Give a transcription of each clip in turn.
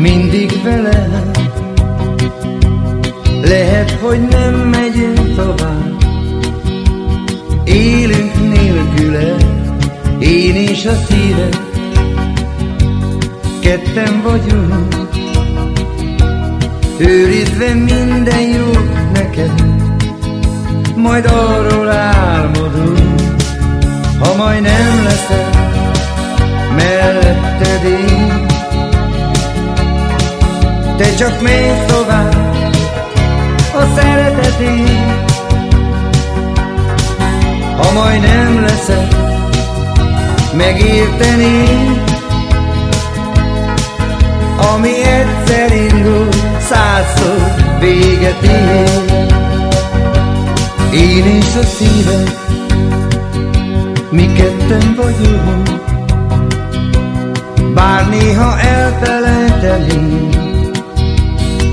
mindig velem. Lehet, hogy nem megyünk tovább, élünk nélküle, én és a szíved, ketten vagyunk, őrizve minden jót neked, majd arról álmodunk, ha majd nem leszel melletted én. Te csak mész tovább a szeretetén, ha majd nem leszel megérteni, ami egyszer indul, százszor véget ér. Én és a szívem, mi ketten vagyunk, bár néha elfelejteném,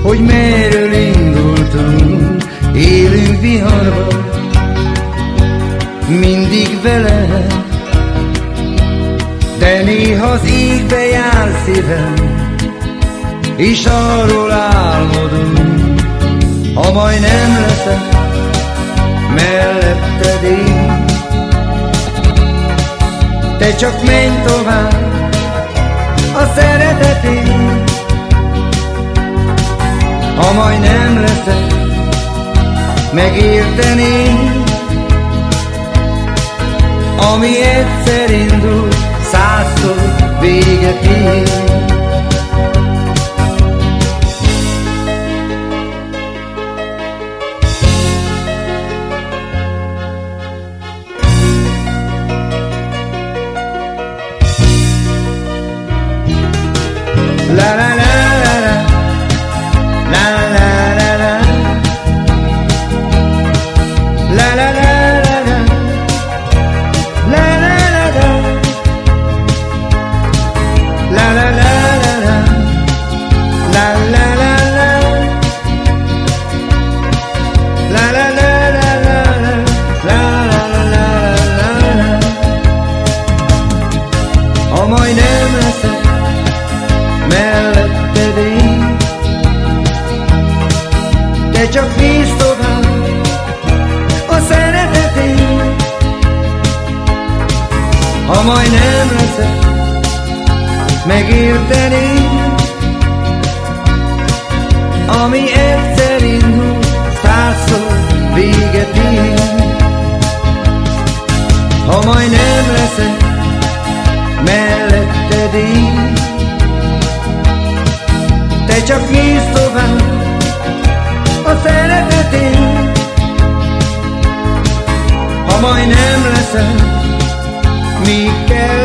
hogy merről indultunk, élünk viharban, mindig vele, de néha az égbe jár szívem, és arról álmodunk, ha majd nem leszek melletted én. Te csak menj tovább a szeretetén, ha majd nem leszek megérteni, ami egyszer La la majd nem leszek. Megérteni, ami egyszer indul, százszor véget ér. Ha majd nem leszek melletted én, te csak nézd tovább a szeretetén, ha majd nem me,